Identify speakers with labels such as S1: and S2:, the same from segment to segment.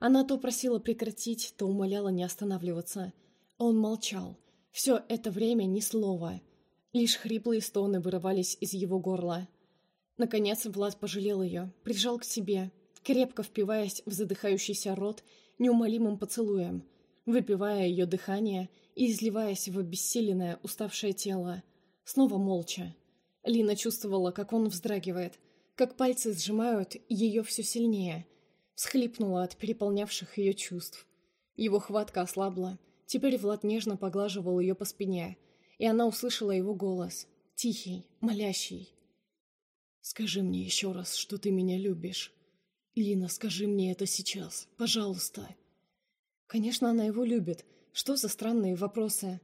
S1: Она то просила прекратить, то умоляла не останавливаться. Он молчал. Все это время ни слова. Лишь хриплые стоны вырывались из его горла. Наконец Влад пожалел ее, прижал к себе, крепко впиваясь в задыхающийся рот неумолимым поцелуем, выпивая ее дыхание и изливаясь в обессиленное, уставшее тело. Снова молча. Лина чувствовала, как он вздрагивает, как пальцы сжимают ее все сильнее. Всхлипнула от переполнявших ее чувств. Его хватка ослабла. Теперь Влад нежно поглаживал ее по спине, и она услышала его голос, тихий, молящий. «Скажи мне еще раз, что ты меня любишь. Лина, скажи мне это сейчас, пожалуйста». Конечно, она его любит. Что за странные вопросы?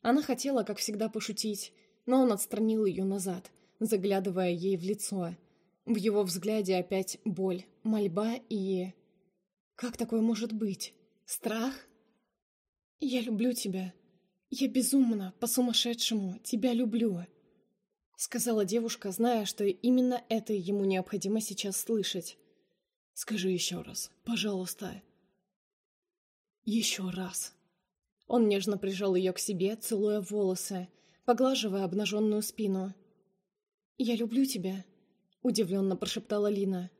S1: Она хотела, как всегда, пошутить, но он отстранил ее назад, заглядывая ей в лицо. В его взгляде опять боль, мольба и... Как такое может быть? Страх? «Я люблю тебя. Я безумно, по-сумасшедшему тебя люблю», — сказала девушка, зная, что именно это ему необходимо сейчас слышать. «Скажи еще раз, пожалуйста». «Еще раз». Он нежно прижал ее к себе, целуя волосы, поглаживая обнаженную спину. «Я люблю тебя», — удивленно прошептала Лина.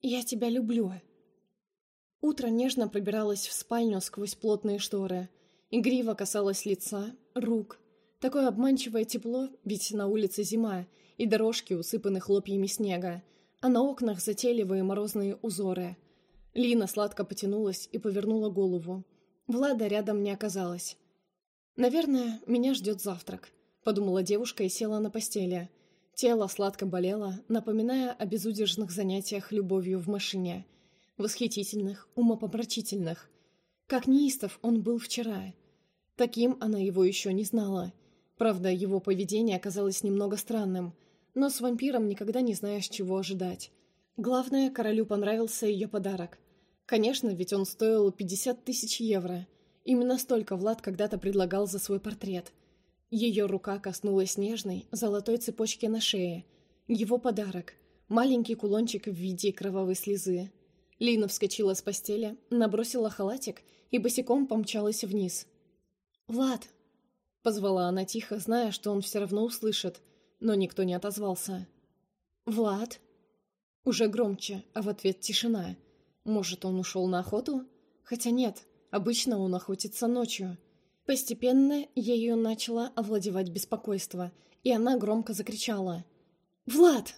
S1: «Я тебя люблю». Утро нежно пробиралось в спальню сквозь плотные шторы. Игриво касалось лица, рук. Такое обманчивое тепло, ведь на улице зима, и дорожки усыпаны хлопьями снега, а на окнах затейливые морозные узоры. Лина сладко потянулась и повернула голову. Влада рядом не оказалось. «Наверное, меня ждет завтрак», — подумала девушка и села на постели. Тело сладко болело, напоминая о безудержных занятиях любовью в машине. Восхитительных, умопомрачительных. Как неистов он был вчера. Таким она его еще не знала. Правда, его поведение оказалось немного странным, но с вампиром никогда не знаешь, чего ожидать. Главное, королю понравился ее подарок. Конечно, ведь он стоил 50 тысяч евро. Именно столько Влад когда-то предлагал за свой портрет. Ее рука коснулась нежной, золотой цепочки на шее. Его подарок. Маленький кулончик в виде кровавой слезы. Лина вскочила с постели, набросила халатик и босиком помчалась вниз. «Влад!» — позвала она тихо, зная, что он все равно услышит, но никто не отозвался. «Влад?» Уже громче, а в ответ тишина. Может, он ушел на охоту? Хотя нет, обычно он охотится ночью. Постепенно ею начало овладевать беспокойство, и она громко закричала. «Влад!»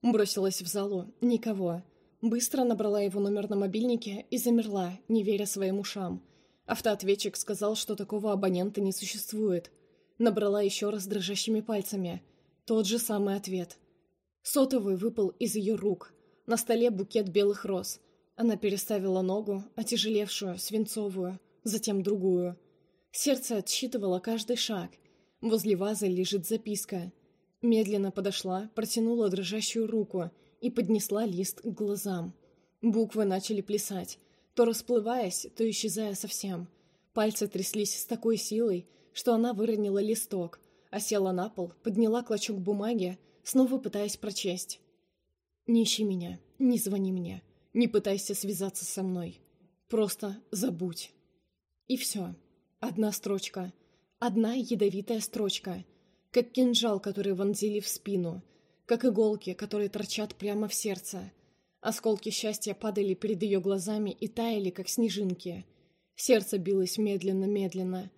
S1: Бросилась в залу. Никого. Быстро набрала его номер на мобильнике и замерла, не веря своим ушам. Автоответчик сказал, что такого абонента не существует. Набрала еще раз дрожащими пальцами. Тот же самый ответ. Сотовый выпал из ее рук. На столе букет белых роз. Она переставила ногу, отяжелевшую, свинцовую, затем другую. Сердце отсчитывало каждый шаг. Возле вазы лежит записка. Медленно подошла, протянула дрожащую руку и поднесла лист к глазам. Буквы начали плясать, то расплываясь, то исчезая совсем. Пальцы тряслись с такой силой, что она выронила листок, а села на пол, подняла клочок бумаги, снова пытаясь прочесть. «Не ищи меня, не звони мне, не пытайся связаться со мной. Просто забудь». И все. Одна строчка. Одна ядовитая строчка. Как кинжал, который вонзили в спину. Как иголки, которые торчат прямо в сердце. Осколки счастья падали перед ее глазами и таяли, как снежинки. Сердце билось медленно-медленно.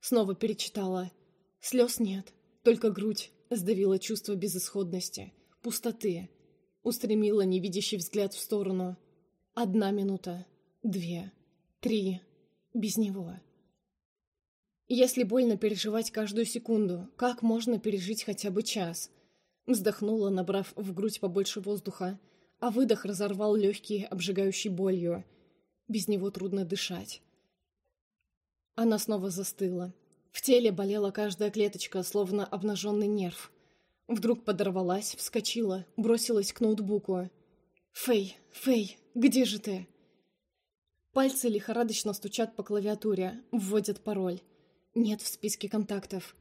S1: Снова перечитала. Слез нет, только грудь сдавила чувство безысходности, пустоты. Устремила невидящий взгляд в сторону. Одна минута, две, три, без него. Если больно переживать каждую секунду, как можно пережить хотя бы час? Вздохнула, набрав в грудь побольше воздуха, а выдох разорвал легкие, обжигающей болью. Без него трудно дышать. Она снова застыла. В теле болела каждая клеточка, словно обнаженный нерв. Вдруг подорвалась, вскочила, бросилась к ноутбуку. «Фэй, Фэй, где же ты?» Пальцы лихорадочно стучат по клавиатуре, вводят пароль. Нет в списке контактов.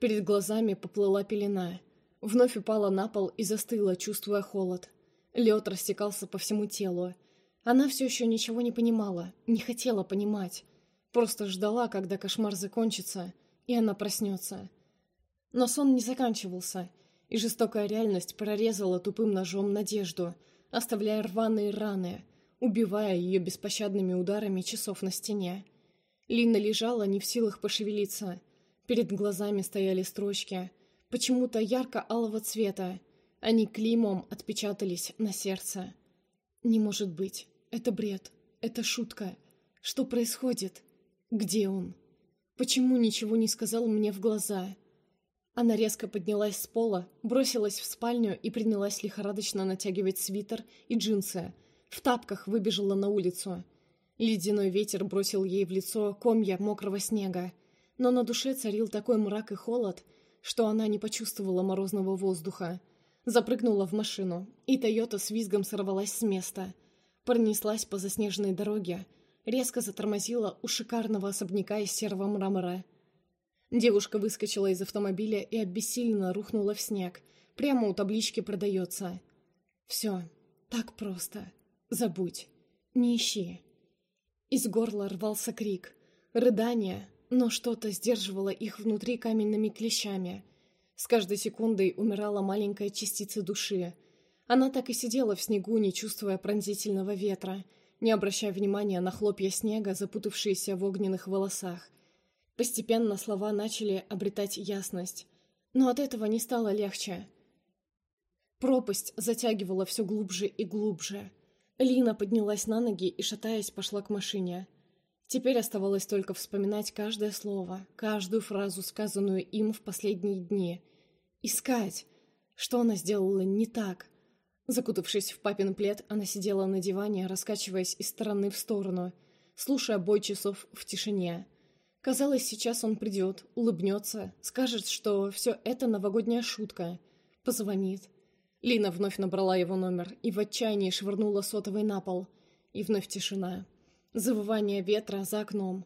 S1: Перед глазами поплыла пелена. Вновь упала на пол и застыла, чувствуя холод. Лед растекался по всему телу. Она все еще ничего не понимала, не хотела понимать. Просто ждала, когда кошмар закончится, и она проснется. Но сон не заканчивался, и жестокая реальность прорезала тупым ножом надежду, оставляя рваные раны, убивая ее беспощадными ударами часов на стене. Лина лежала не в силах пошевелиться. Перед глазами стояли строчки, почему-то ярко-алого цвета. Они клеймом отпечатались на сердце. «Не может быть. Это бред. Это шутка. Что происходит? Где он? Почему ничего не сказал мне в глаза?» Она резко поднялась с пола, бросилась в спальню и принялась лихорадочно натягивать свитер и джинсы. В тапках выбежала на улицу. Ледяной ветер бросил ей в лицо комья мокрого снега, но на душе царил такой мрак и холод, что она не почувствовала морозного воздуха. Запрыгнула в машину, и Тойота с визгом сорвалась с места. Пронеслась по заснеженной дороге, резко затормозила у шикарного особняка из серого мрамора. Девушка выскочила из автомобиля и обессиленно рухнула в снег. Прямо у таблички «Продается». «Все, так просто. Забудь. Не ищи». Из горла рвался крик. Рыдание, но что-то сдерживало их внутри каменными клещами. С каждой секундой умирала маленькая частица души. Она так и сидела в снегу, не чувствуя пронзительного ветра, не обращая внимания на хлопья снега, запутавшиеся в огненных волосах. Постепенно слова начали обретать ясность, но от этого не стало легче. Пропасть затягивала все глубже и глубже — Лина поднялась на ноги и, шатаясь, пошла к машине. Теперь оставалось только вспоминать каждое слово, каждую фразу, сказанную им в последние дни. Искать. Что она сделала не так? Закутавшись в папин плед, она сидела на диване, раскачиваясь из стороны в сторону, слушая бой часов в тишине. Казалось, сейчас он придет, улыбнется, скажет, что все это новогодняя шутка. Позвонит. Лина вновь набрала его номер и в отчаянии швырнула сотовый на пол. И вновь тишина. Завывание ветра за окном.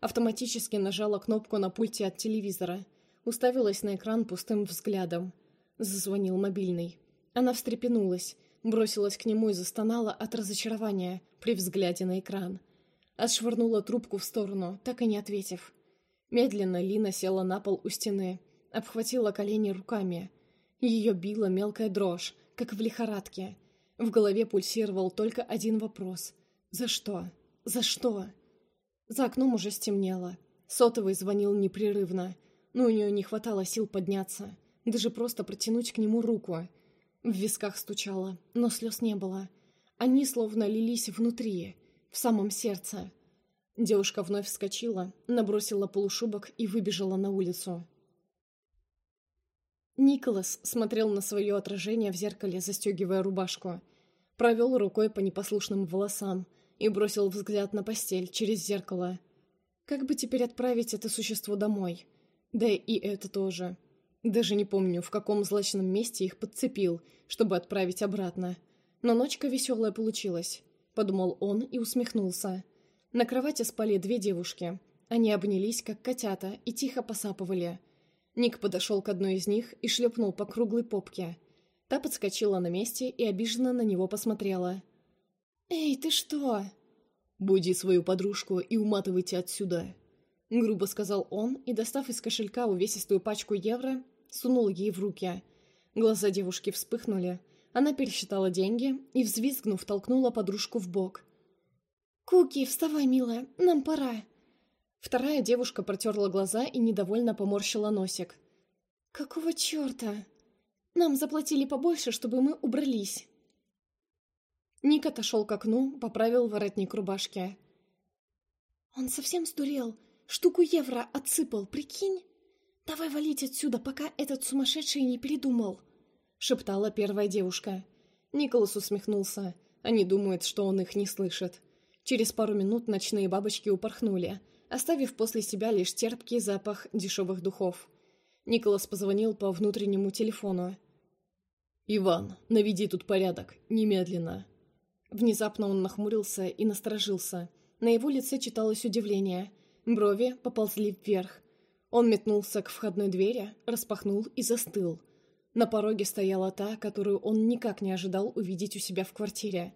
S1: Автоматически нажала кнопку на пульте от телевизора. Уставилась на экран пустым взглядом. Зазвонил мобильный. Она встрепенулась, бросилась к нему и застонала от разочарования при взгляде на экран. Отшвырнула трубку в сторону, так и не ответив. Медленно Лина села на пол у стены, обхватила колени руками – ее била мелкая дрожь, как в лихорадке. В голове пульсировал только один вопрос. «За что? За что?» За окном уже стемнело. Сотовый звонил непрерывно, но у нее не хватало сил подняться, даже просто протянуть к нему руку. В висках стучало, но слез не было. Они словно лились внутри, в самом сердце. Девушка вновь вскочила, набросила полушубок и выбежала на улицу. Николас смотрел на свое отражение в зеркале, застегивая рубашку. Провел рукой по непослушным волосам и бросил взгляд на постель через зеркало. Как бы теперь отправить это существо домой? Да и это тоже. Даже не помню, в каком злачном месте их подцепил, чтобы отправить обратно. Но ночка веселая получилась, подумал он и усмехнулся. На кровати спали две девушки. Они обнялись, как котята, и тихо посапывали – Ник подошел к одной из них и шлепнул по круглой попке. Та подскочила на месте и обиженно на него посмотрела. «Эй, ты что?» «Буди свою подружку и уматывайте отсюда», — грубо сказал он и, достав из кошелька увесистую пачку евро, сунул ей в руки. Глаза девушки вспыхнули. Она пересчитала деньги и, взвизгнув, толкнула подружку в бок. «Куки, вставай, милая, нам пора!» Вторая девушка протерла глаза и недовольно поморщила носик. «Какого черта? Нам заплатили побольше, чтобы мы убрались». Ник отошел к окну, поправил воротник рубашки. «Он совсем сдурел. Штуку евро отсыпал, прикинь? Давай валить отсюда, пока этот сумасшедший не передумал», — шептала первая девушка. Николас усмехнулся. Они думают, что он их не слышит. Через пару минут ночные бабочки упорхнули — оставив после себя лишь терпкий запах дешевых духов. Николас позвонил по внутреннему телефону. «Иван, наведи тут порядок, немедленно». Внезапно он нахмурился и насторожился. На его лице читалось удивление. Брови поползли вверх. Он метнулся к входной двери, распахнул и застыл. На пороге стояла та, которую он никак не ожидал увидеть у себя в квартире.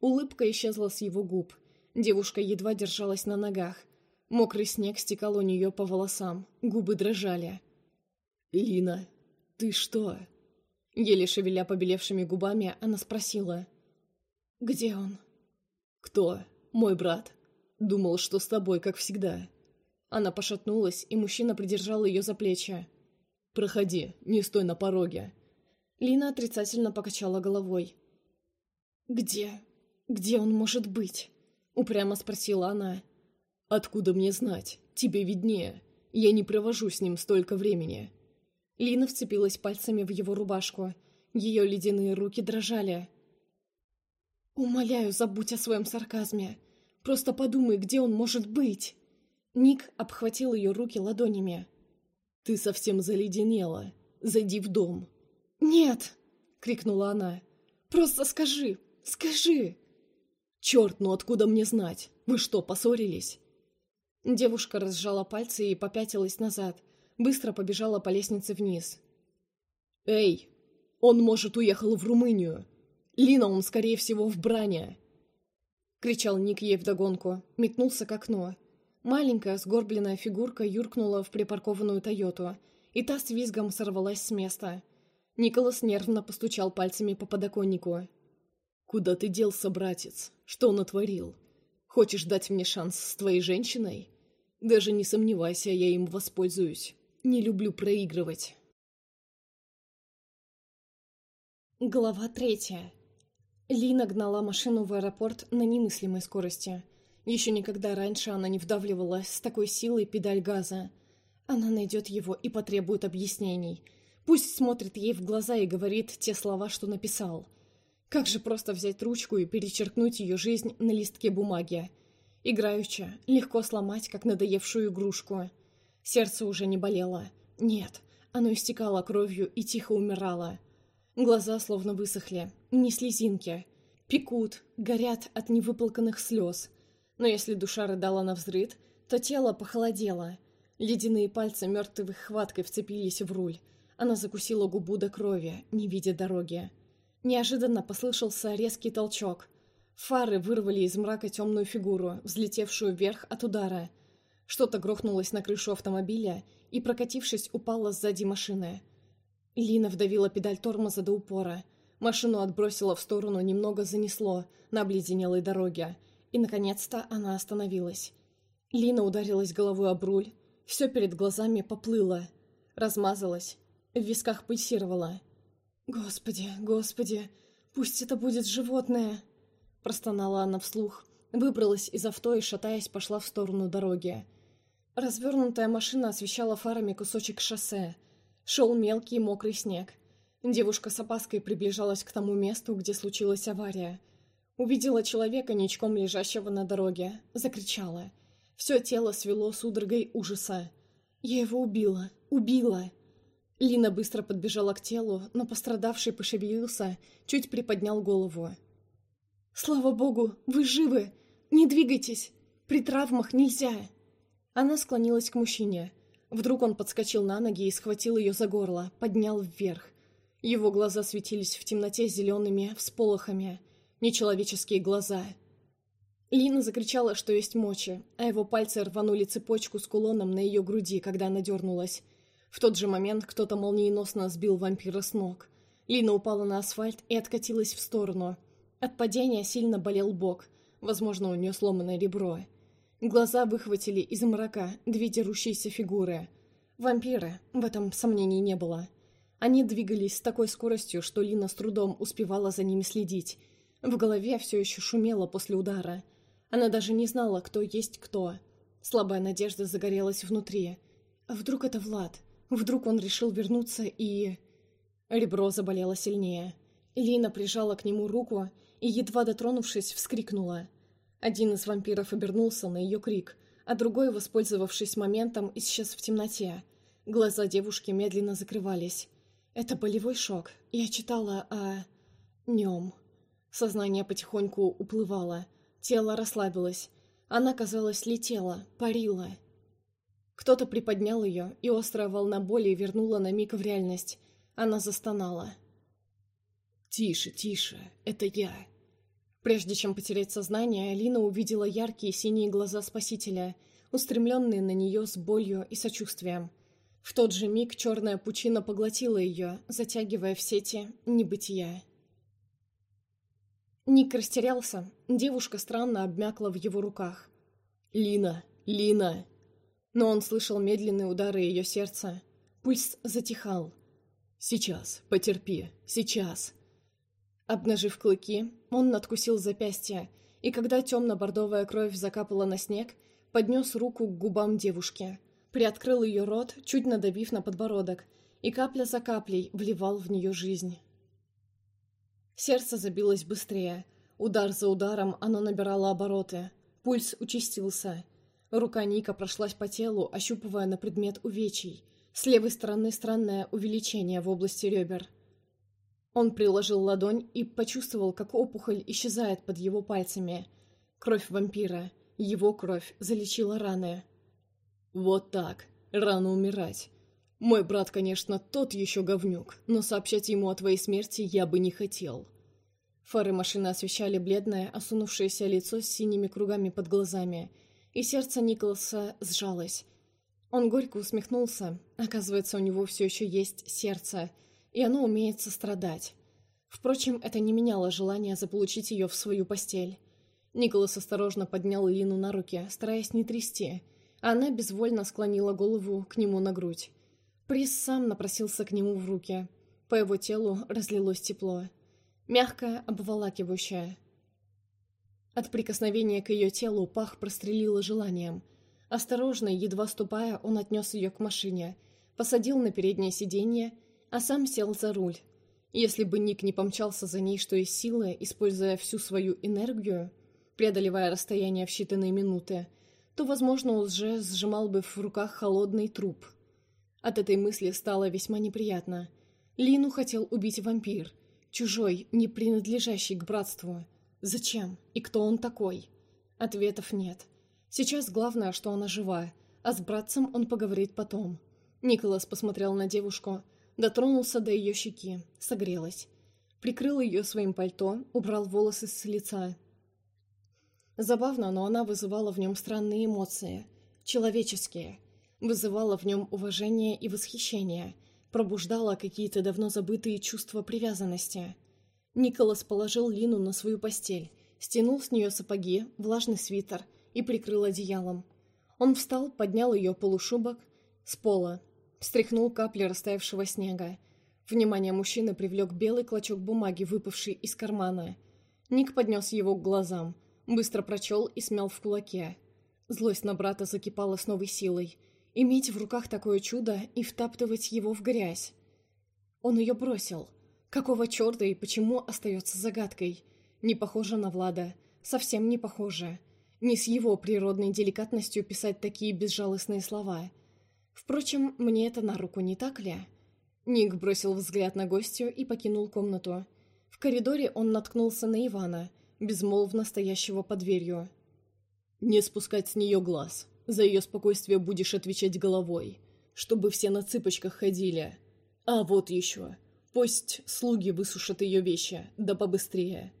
S1: Улыбка исчезла с его губ. Девушка едва держалась на ногах. Мокрый снег стекал у нее по волосам, губы дрожали.
S2: «Лина, ты что?»
S1: Еле шевеля побелевшими губами, она спросила. «Где он?»
S2: «Кто? Мой брат?» «Думал, что с тобой, как всегда».
S1: Она пошатнулась, и мужчина придержал ее за плечи.
S2: «Проходи, не стой на пороге».
S1: Лина отрицательно покачала головой. «Где? Где он может быть?» — упрямо спросила она.
S2: «Откуда мне знать? Тебе виднее. Я не провожу с ним столько времени».
S1: Лина вцепилась пальцами в его рубашку. Ее ледяные руки дрожали. «Умоляю, забудь о своем сарказме. Просто подумай, где он может быть!» Ник обхватил ее руки ладонями.
S2: «Ты совсем заледенела. Зайди в дом».
S1: «Нет!» — крикнула она. «Просто скажи! Скажи!»
S2: «Черт, ну откуда мне знать? Вы что, поссорились?»
S1: Девушка разжала пальцы и попятилась назад. Быстро побежала по лестнице вниз.
S2: «Эй! Он, может, уехал в Румынию! Лина, он, скорее всего, в бране!»
S1: Кричал Ник ей вдогонку, метнулся к окну. Маленькая сгорбленная фигурка юркнула в припаркованную «Тойоту», и та с визгом сорвалась с места. Николас нервно постучал пальцами по подоконнику.
S2: «Куда ты делся, братец? Что натворил? Хочешь дать мне шанс с твоей женщиной? Даже не сомневайся, я им воспользуюсь. Не люблю проигрывать».
S1: Глава третья. Лина гнала машину в аэропорт на немыслимой скорости. Еще никогда раньше она не вдавливалась с такой силой педаль газа. Она найдет его и потребует объяснений. Пусть смотрит ей в глаза и говорит те слова, что написал. Как же просто взять ручку и перечеркнуть ее жизнь на листке бумаги. Играючи, легко сломать, как надоевшую игрушку. Сердце уже не болело. Нет, оно истекало кровью и тихо умирало. Глаза словно высохли, не слезинки. Пекут, горят от невыплаканных слез. Но если душа рыдала на взрыд, то тело похолодело. Ледяные пальцы мертвой хваткой вцепились в руль. Она закусила губу до крови, не видя дороги. Неожиданно послышался резкий толчок. Фары вырвали из мрака темную фигуру, взлетевшую вверх от удара. Что-то грохнулось на крышу автомобиля и, прокатившись, упало сзади машины. Лина вдавила педаль тормоза до упора. Машину отбросило в сторону, немного занесло на обледенелой дороге. И, наконец-то, она остановилась. Лина ударилась головой об руль. Все перед глазами поплыло. Размазалась. В висках пульсировало. «Господи, господи, пусть это будет животное!» Простонала она вслух. Выбралась из авто и, шатаясь, пошла в сторону дороги. Развернутая машина освещала фарами кусочек шоссе. Шел мелкий мокрый снег. Девушка с опаской приближалась к тому месту, где случилась авария. Увидела человека, ничком лежащего на дороге. Закричала. Все тело свело судорогой ужаса. «Я его убила! Убила!» Лина быстро подбежала к телу, но пострадавший пошевелился, чуть приподнял голову. «Слава богу, вы живы! Не двигайтесь! При травмах нельзя!» Она склонилась к мужчине. Вдруг он подскочил на ноги и схватил ее за горло, поднял вверх. Его глаза светились в темноте зелеными всполохами нечеловеческие глаза. Лина закричала, что есть мочи, а его пальцы рванули цепочку с кулоном на ее груди, когда она дернулась. В тот же момент кто-то молниеносно сбил вампира с ног. Лина упала на асфальт и откатилась в сторону. От падения сильно болел бок, возможно, у нее сломанное ребро. Глаза выхватили из мрака две дерущиеся фигуры. Вампиры, в этом сомнений не было. Они двигались с такой скоростью, что Лина с трудом успевала за ними следить, в голове все еще шумело после удара. Она даже не знала, кто есть кто. Слабая надежда загорелась внутри. А вдруг это Влад? Вдруг он решил вернуться и... Ребро заболело сильнее. Лина прижала к нему руку и, едва дотронувшись, вскрикнула. Один из вампиров обернулся на ее крик, а другой, воспользовавшись моментом, исчез в темноте. Глаза девушки медленно закрывались. Это болевой шок. Я читала о... нем. Сознание потихоньку уплывало, тело расслабилось. Она, казалось, летела, парила. Кто-то приподнял ее, и острая волна боли вернула на миг в реальность. Она застонала.
S2: «Тише, тише, это я!»
S1: Прежде чем потерять сознание, Лина увидела яркие синие глаза Спасителя, устремленные на нее с болью и сочувствием. В тот же миг черная пучина поглотила ее, затягивая в сети небытия. Ник растерялся, девушка странно обмякла в его руках.
S2: «Лина! Лина!»
S1: Но он слышал медленные удары ее сердца. Пульс затихал.
S2: «Сейчас, потерпи, сейчас!»
S1: Обнажив клыки, он надкусил запястье, и когда темно-бордовая кровь закапала на снег, поднес руку к губам девушки, приоткрыл ее рот, чуть надавив на подбородок, и капля за каплей вливал в нее жизнь. Сердце забилось быстрее. Удар за ударом оно набирало обороты. Пульс участился. Рука Ника прошлась по телу, ощупывая на предмет увечий. С левой стороны странное увеличение в области ребер – он приложил ладонь и почувствовал, как опухоль исчезает под его пальцами. Кровь вампира, его кровь, залечила раны.
S2: «Вот так. Рано умирать. Мой брат, конечно, тот еще говнюк, но сообщать ему о твоей смерти я бы не хотел».
S1: Фары машины освещали бледное, осунувшееся лицо с синими кругами под глазами, и сердце Николаса сжалось. Он горько усмехнулся. Оказывается, у него все еще есть сердце — и оно умеет сострадать. Впрочем, это не меняло желания заполучить ее в свою постель. Николас осторожно поднял Лину на руки, стараясь не трясти, она безвольно склонила голову к нему на грудь. Приз сам напросился к нему в руки. По его телу разлилось тепло. Мягкое, обволакивающее. От прикосновения к ее телу пах прострелило желанием. Осторожно, едва ступая, он отнес ее к машине, посадил на переднее сиденье а сам сел за руль. Если бы Ник не помчался за ней, что из силы, используя всю свою энергию, преодолевая расстояние в считанные минуты, то, возможно, уже сжимал бы в руках холодный труп. От этой мысли стало весьма неприятно. Лину хотел убить вампир, чужой, не принадлежащий к братству. Зачем? И кто он такой? Ответов нет. Сейчас главное, что она жива, а с братцем он поговорит потом. Николас посмотрел на девушку, Дотронулся до ее щеки, согрелась. Прикрыл ее своим пальто, убрал волосы с лица. Забавно, но она вызывала в нем странные эмоции. Человеческие. Вызывала в нем уважение и восхищение. Пробуждала какие-то давно забытые чувства привязанности. Николас положил Лину на свою постель, стянул с нее сапоги, влажный свитер и прикрыл одеялом. Он встал, поднял ее полушубок с пола, Встряхнул капли растаявшего снега. Внимание мужчины привлек белый клочок бумаги, выпавший из кармана. Ник поднес его к глазам, быстро прочел и смял в кулаке. Злость на брата закипала с новой силой. Иметь в руках такое чудо и втаптывать его в грязь. Он ее бросил. Какого черта и почему остается загадкой? Не похоже на Влада. Совсем не похоже. Не с его природной деликатностью писать такие безжалостные слова. Впрочем, мне это на руку, не так ли? Ник бросил взгляд на гостью и покинул комнату. В коридоре он наткнулся на Ивана, безмолвно стоящего под дверью.
S2: «Не спускать с нее глаз. За ее спокойствие будешь отвечать головой. Чтобы все на цыпочках ходили. А вот еще. Пусть слуги высушат ее вещи, да побыстрее».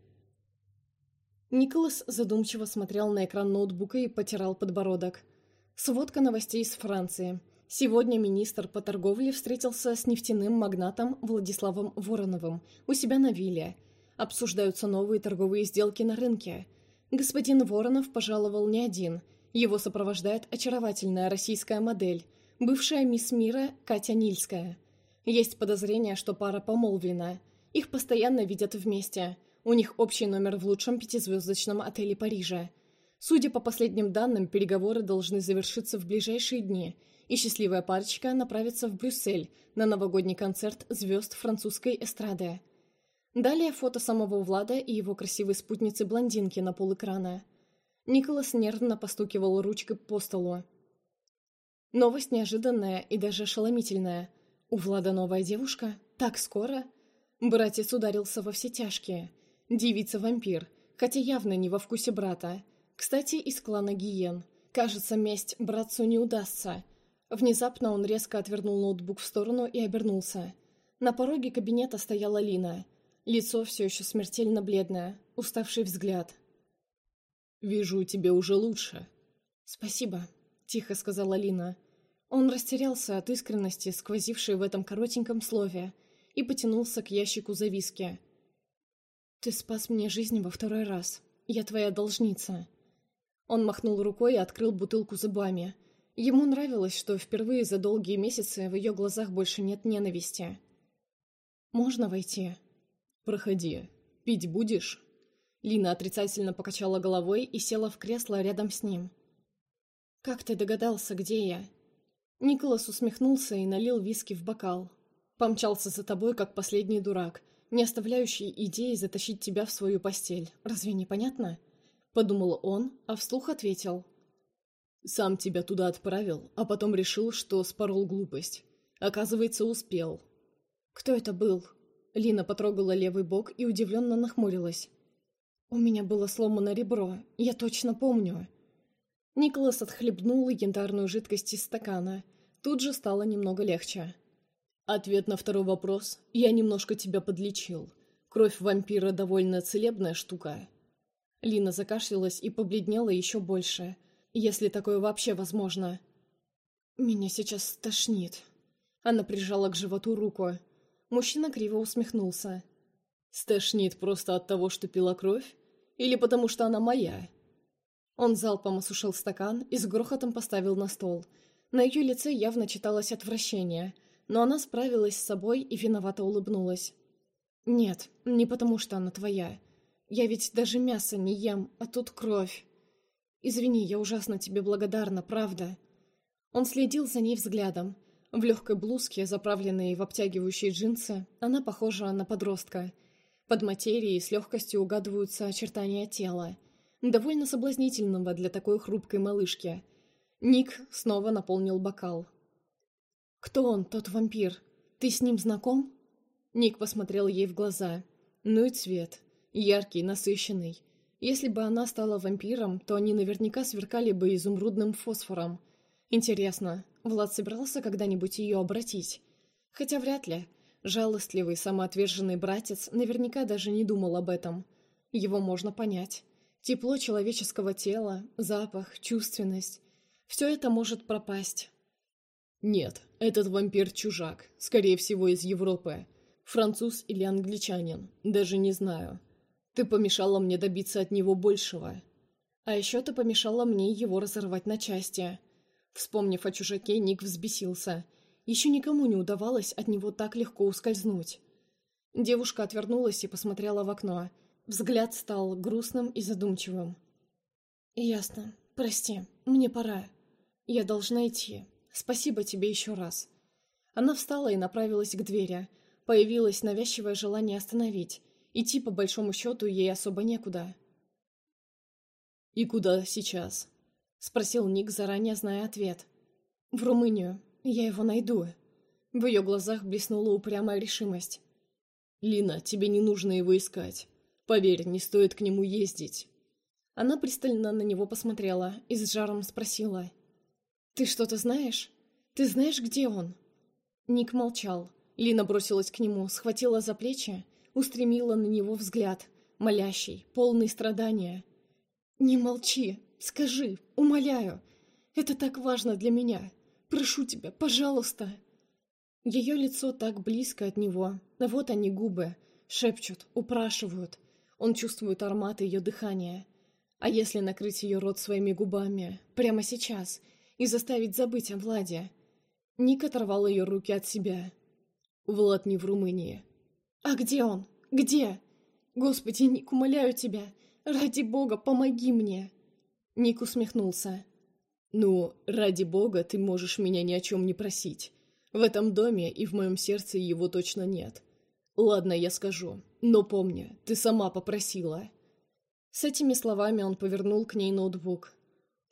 S1: Николас задумчиво смотрел на экран ноутбука и потирал подбородок. Сводка новостей из Франции. Сегодня министр по торговле встретился с нефтяным магнатом Владиславом Вороновым у себя на вилле. Обсуждаются новые торговые сделки на рынке. Господин Воронов пожаловал не один. Его сопровождает очаровательная российская модель, бывшая мисс мира Катя Нильская. Есть подозрение, что пара помолвлена. Их постоянно видят вместе. У них общий номер в лучшем пятизвездочном отеле Парижа. Судя по последним данным, переговоры должны завершиться в ближайшие дни – и счастливая парочка направится в Брюссель на новогодний концерт звезд французской эстрады. Далее фото самого Влада и его красивой спутницы-блондинки на полэкрана. Николас нервно постукивал ручкой по столу. Новость неожиданная и даже ошеломительная. У Влада новая девушка? Так скоро? Братец ударился во все тяжкие. Девица-вампир, хотя явно не во вкусе брата. Кстати, из клана Гиен. Кажется, месть братцу не удастся. Внезапно он резко отвернул ноутбук в сторону и обернулся. На пороге кабинета стояла Лина. Лицо все еще смертельно бледное, уставший взгляд.
S2: «Вижу, тебе уже лучше».
S1: «Спасибо», — тихо сказала Лина. Он растерялся от искренности, сквозившей в этом коротеньком слове, и потянулся к ящику за виски. «Ты спас мне жизнь во второй раз. Я твоя должница». Он махнул рукой и открыл бутылку зубами. Ему нравилось, что впервые за долгие месяцы в ее глазах больше нет ненависти. «Можно войти?»
S2: «Проходи. Пить будешь?»
S1: Лина отрицательно покачала головой и села в кресло рядом с ним. «Как ты догадался, где я?» Николас усмехнулся и налил виски в бокал. «Помчался за тобой, как последний дурак, не оставляющий идеи затащить тебя в свою постель. Разве не понятно?» Подумал он, а вслух ответил.
S2: «Сам тебя туда отправил, а потом решил, что спорол глупость. Оказывается, успел».
S1: «Кто это был?» Лина потрогала левый бок и удивленно нахмурилась. «У меня было сломано ребро, я точно помню». Николас отхлебнул янтарную жидкость из стакана. Тут же стало немного легче.
S2: «Ответ на второй вопрос. Я немножко тебя подлечил. Кровь вампира довольно целебная штука».
S1: Лина закашлялась и побледнела еще больше. Если такое вообще возможно. «Меня сейчас стошнит». Она прижала к животу руку. Мужчина криво усмехнулся.
S2: «Стошнит просто от того, что пила кровь? Или потому что она моя?»
S1: Он залпом осушил стакан и с грохотом поставил на стол. На ее лице явно читалось отвращение, но она справилась с собой и виновато улыбнулась. «Нет, не потому что она твоя. Я ведь даже мясо не ем, а тут кровь. Извини, я ужасно тебе благодарна, правда». Он следил за ней взглядом. В легкой блузке, заправленной в обтягивающие джинсы, она похожа на подростка. Под материей с легкостью угадываются очертания тела. Довольно соблазнительного для такой хрупкой малышки. Ник снова наполнил бокал. «Кто он, тот вампир? Ты с ним знаком?» Ник посмотрел ей в глаза. Ну и цвет. Яркий, насыщенный. Если бы она стала вампиром, то они наверняка сверкали бы изумрудным фосфором. Интересно, Влад собирался когда-нибудь ее обратить? Хотя вряд ли. Жалостливый, самоотверженный братец наверняка даже не думал об этом. Его можно понять. Тепло человеческого тела, запах, чувственность. Все это может пропасть.
S2: Нет, этот вампир чужак, скорее всего из Европы. Француз или англичанин, даже не знаю. Ты помешала мне добиться от него большего.
S1: А еще ты помешала мне его разорвать на части. Вспомнив о чужаке, Ник взбесился – еще никому не удавалось от него так легко ускользнуть. Девушка отвернулась и посмотрела в окно. Взгляд стал грустным и задумчивым. «Ясно. Прости. Мне пора. Я должна идти. Спасибо тебе еще раз». Она встала и направилась к двери. Появилось навязчивое желание остановить. Идти, по большому счету, ей особо некуда.
S2: «И куда сейчас?» — спросил Ник, заранее зная ответ.
S1: «В Румынию. Я его найду». В ее глазах блеснула упрямая решимость.
S2: «Лина, тебе не нужно его искать. Поверь, не стоит к нему ездить».
S1: Она пристально на него посмотрела и с жаром спросила. «Ты что-то знаешь? Ты знаешь, где он?» Ник молчал. Лина бросилась к нему, схватила за плечи, устремила на него взгляд, молящий, полный страдания. «Не молчи, скажи, умоляю. Это так важно для меня. Прошу тебя, пожалуйста!» Ее лицо так близко от него, вот они губы, шепчут, упрашивают. Он чувствует аромат ее дыхания. А если накрыть ее рот своими губами, прямо сейчас, и заставить забыть о Владе? Ник оторвал ее руки от себя.
S2: Влад не в Румынии.
S1: «А где он? Где? Господи, Ник, умоляю тебя, ради бога, помоги мне!» Ник усмехнулся.
S2: «Ну, ради бога, ты можешь меня ни о чем не просить. В этом доме и в моем сердце его точно нет. Ладно, я скажу, но помни, ты сама попросила».
S1: С этими словами он повернул к ней ноутбук.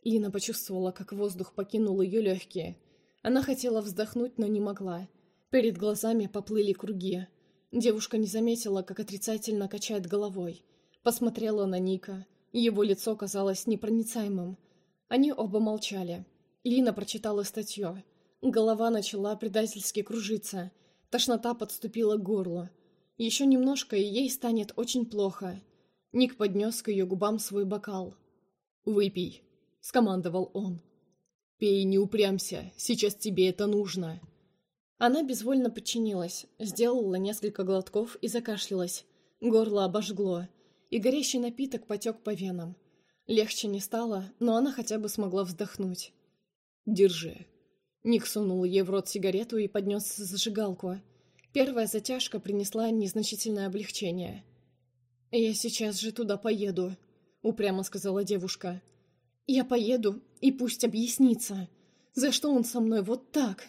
S1: Лина почувствовала, как воздух покинул ее легкие. Она хотела вздохнуть, но не могла. Перед глазами поплыли круги. Девушка не заметила, как отрицательно качает головой. Посмотрела на Ника. Его лицо казалось непроницаемым. Они оба молчали. Лина прочитала статью. Голова начала предательски кружиться. Тошнота подступила к горлу. Еще немножко, и ей станет очень плохо. Ник поднес к ее губам свой бокал.
S2: «Выпей», — скомандовал он. «Пей, не упрямся, сейчас тебе это нужно».
S1: Она безвольно подчинилась, сделала несколько глотков и закашлялась. Горло обожгло, и горящий напиток потек по венам. Легче не стало, но она хотя бы смогла вздохнуть.
S2: «Держи».
S1: Ник сунул ей в рот сигарету и поднес зажигалку. Первая затяжка принесла незначительное облегчение. «Я сейчас же туда поеду», — упрямо сказала девушка. «Я поеду, и пусть объяснится. За что он со мной вот так?»